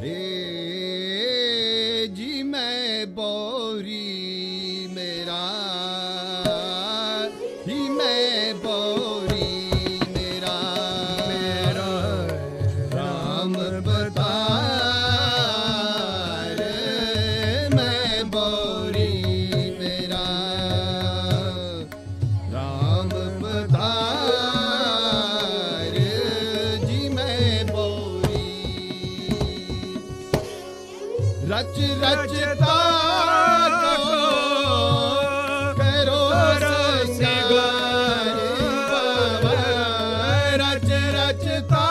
Deus. ਰਚ ਰਚਤਾ ਕਰੋ ਰਸਿਗਾਰ ਰਚ ਰਚਤਾ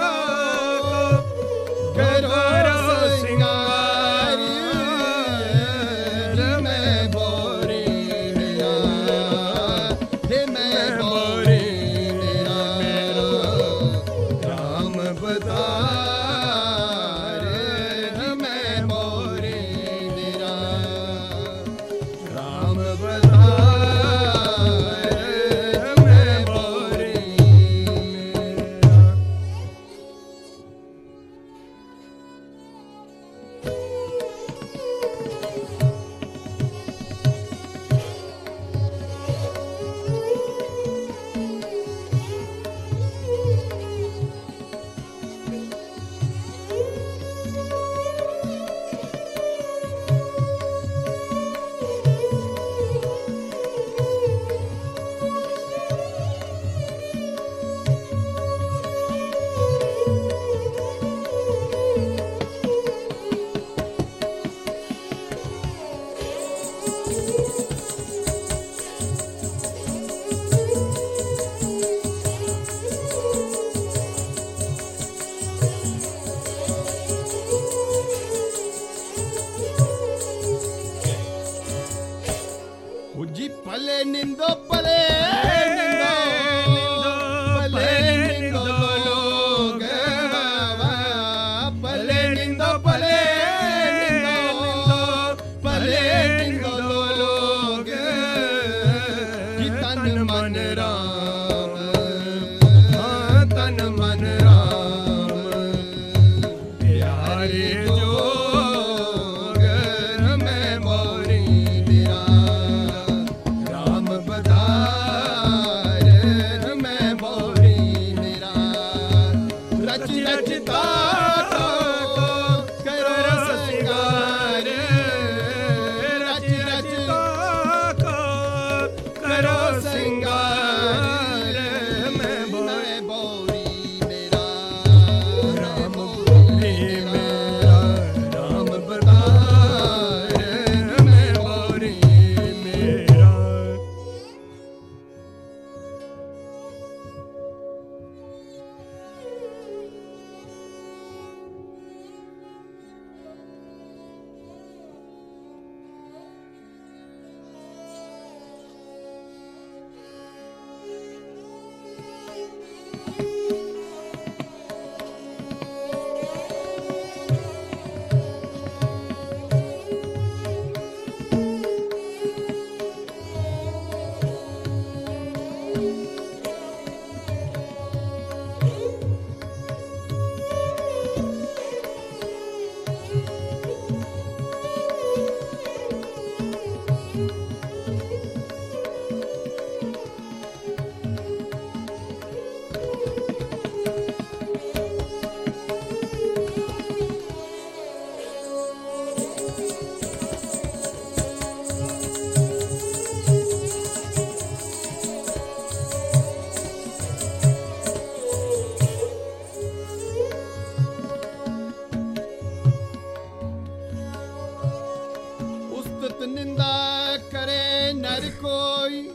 ਕੋ ਕਰੋ ਰਸਿਗਾਰ ਜਮੈ ਬੋਰੇ ਨਿਆ ਰਾਮ ਬਤਾ burning Let's let it. ਕੋਈ।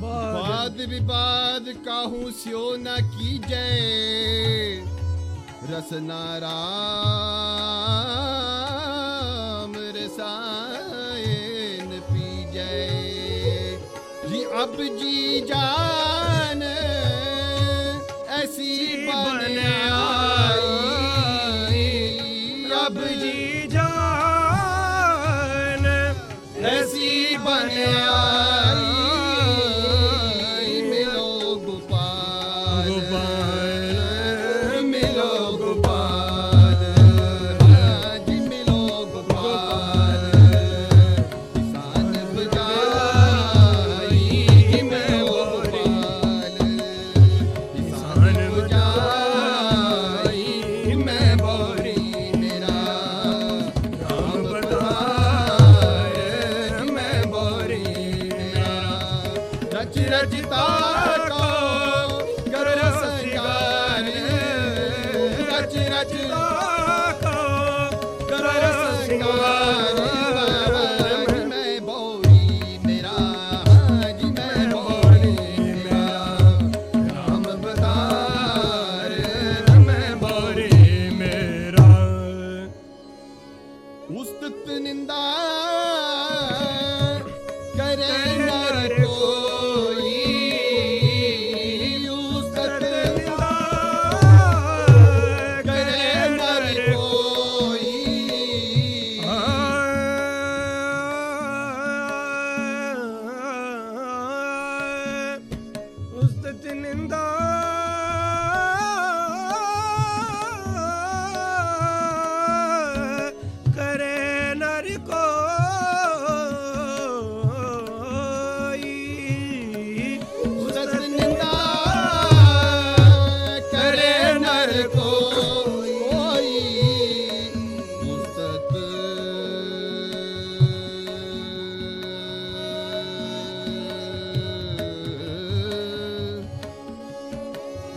ਬਾਦ ਵਿਵਾਦ ਕਾਹੂ ਸਿਓ ਨਾ ਕੀਜੈ। ਰਸਨਾ ਰਾਮ ਰਸਾਇਨ ਪੀਜੈ। ਜੀ ਅਬ ਜੀ ਜਾ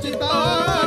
cidade